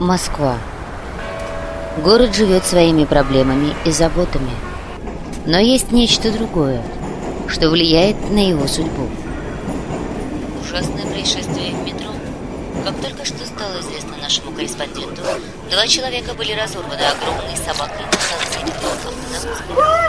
Москва. Город живет своими проблемами и заботами. Но есть нечто другое, что влияет на его судьбу. Ужасное происшествие в метро. Как только что стало известно нашему корреспонденту, два человека были разорваны огромной собакой на станции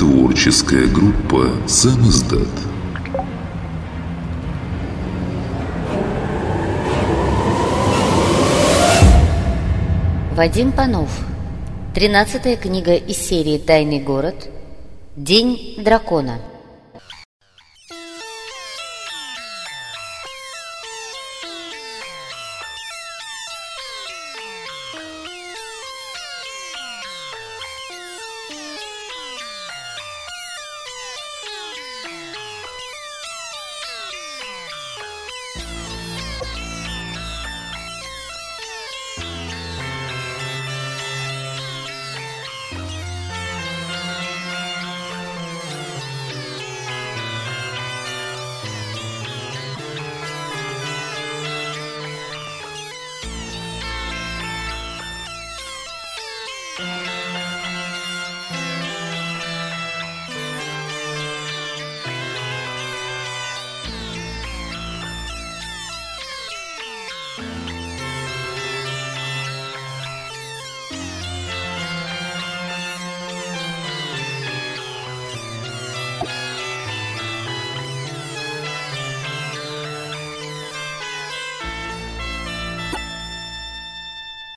Творческая группа «Сам издат». Вадим Панов. Тринадцатая книга из серии «Тайный город». День дракона.